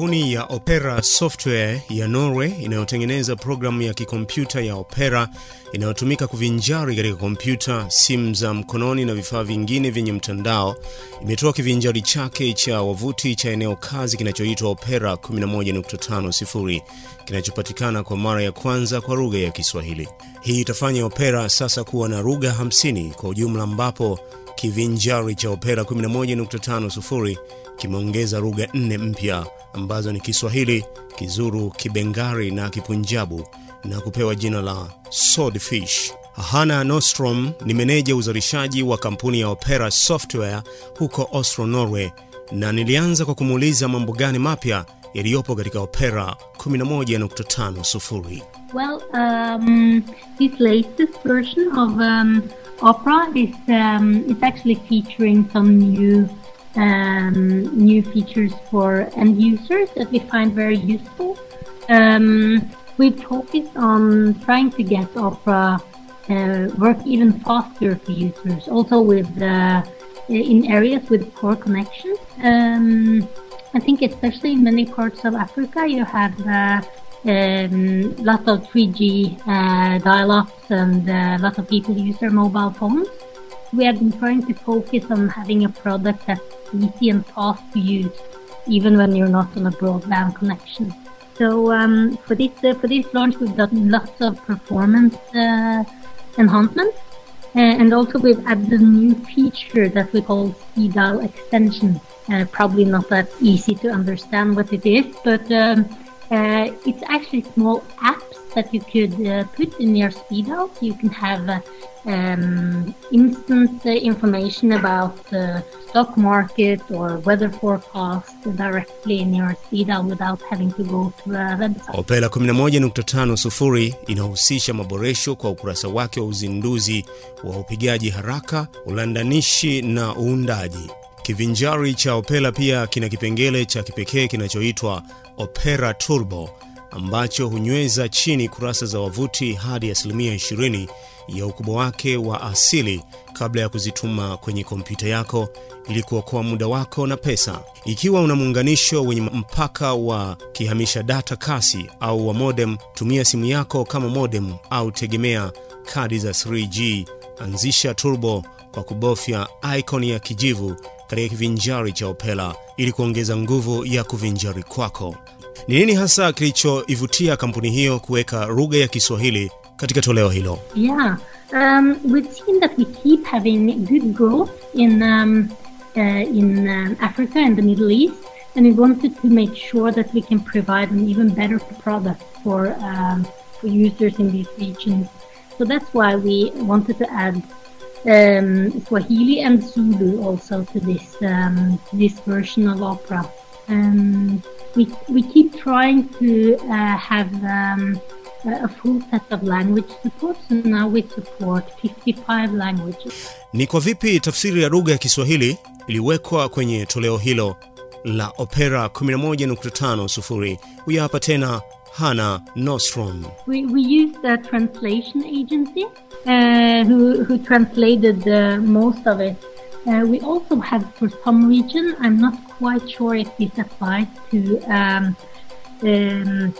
Kampuni ya Opera Software ya Norway inayotengeneza programu ya kikompyuta ya Opera inayotumika kuvinjari katika kompyuta, simu za mkononi na vifaa vingine vyenye mtandao imetoa kivinjari chake cha wavuti cha eneo kazi kinachoitwa Opera 11.50 kinachopatikana kwa mara ya kwanza kwa lugha ya Kiswahili. Hii itafanya Opera sasa kuwa na lugha 50 kwa ujumla, ambapo kivinjari cha Opera 11.50 kimeongeza lugha nne mpya ambazo ni Kiswahili, Kizuru, Kibengari na Kipunjabu na kupewa jina la Swordfish. Hana Nostrom ni meneja uzalishaji wa kampuni ya Opera Software huko Oslo, Norway, na nilianza kwa kumuuliza mambo gani mapya yaliyopo katika Opera 11.50. Well, um, this latest version of um, Opera is um, it's actually featuring some new um, new features for end users that we find very useful. Um, we've focused on trying to get Opera uh, work even faster for users, also with uh, in areas with poor connection. Um, I think especially in many parts of Africa, you have uh, um, lots of 3G uh, dial-ups and uh, lots of people use their mobile phones. We have been trying to focus on having a product that's easy and fast to use, even when you're not on a broadband connection. So um, for this uh, for this launch, we've done lots of performance uh, enhancements, uh, and also we've added a new feature that we call dial extension. Uh, probably not that easy to understand what it is, but um, uh, it's actually small apps that you could uh, put in your speed dial. You can have um, instant information about the stock market or weather forecast directly in your speed without having to go to a website. Opera 11.50 inahusisha maboresho kwa ukurasa wake wa uzinduzi wa upigaji haraka, ulandanishi na uundaji. Kivinjari cha Opera pia kina kipengele cha kipekee kinachoitwa Opera Turbo ambacho hunyweza chini kurasa za wavuti hadi asilimia 20 ya ukubwa wake wa asili kabla ya kuzituma kwenye kompyuta yako ili kuokoa muda wako na pesa. Ikiwa una muunganisho wenye mpaka wa kihamisha data kasi au wa modem, tumia simu yako kama modem au tegemea kadi za 3G. Anzisha Turbo kwa kubofya ikoni ya kijivu katika kivinjari cha Opera ili kuongeza nguvu ya kuvinjari kwako. Ni nini hasa kilichoivutia kampuni hiyo kuweka lugha ya Kiswahili katika toleo hilo? Yeah, um, we've seen that we keep having good growth in um, uh, in um, Africa and the Middle East, and we wanted to make sure that we can provide an even better product for um, for users in these regions. So that's why we wanted to add um, Swahili and Zulu also to this um, this version of opera. Um, we we keep trying to uh, have um, a full set of language support, so now we support 55 languages. Ni kwa vipi tafsiri ya lugha ya Kiswahili iliwekwa kwenye toleo hilo la Opera 11.50? Huyo hapa tena Hana Nostrom. We, we used a translation agency uh, who, who translated the most of it. Uh, we also have, for some region, I'm not quite sure if this applies to um, um,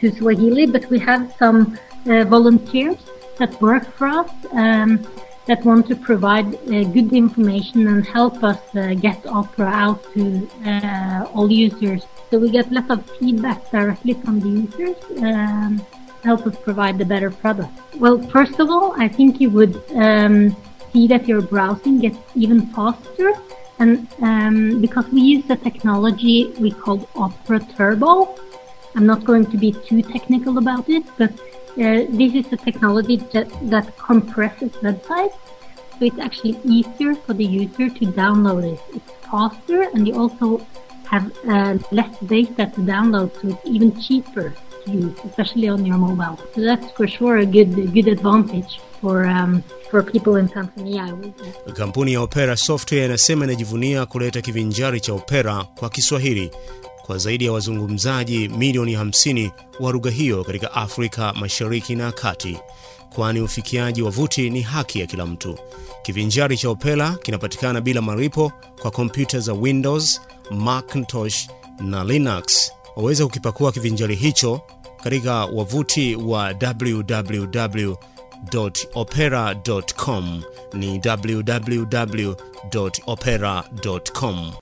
to Swahili, but we have some uh, volunteers that work for us um, that want to provide uh, good information and help us uh, get opera out to uh, all users. So we get lots of feedback directly from the users. Um, help us provide the better product. Well, first of all, I think you would um, see that your browsing gets even faster. And um, because we use the technology we call Opera Turbo, I'm not going to be too technical about it, but uh, this is a technology that, that compresses websites. So it's actually easier for the user to download it. It's faster and you also have uh, less data to download, so it's even cheaper to especially on your mobile. So that's for sure a good, a good advantage for, um, for people in Tanzania, I would say. Kampuni ya Opera Software inasema inajivunia kuleta kivinjari cha Opera kwa Kiswahili kwa zaidi ya wazungumzaji milioni 50 wa lugha hiyo katika Afrika Mashariki na Kati, kwani ufikiaji wa vuti ni haki ya kila mtu. Kivinjari cha Opera kinapatikana bila malipo kwa kompyuta za Windows, Macintosh na Linux waweza kukipakua kivinjari hicho katika wavuti wa www.opera.com ni www.opera.com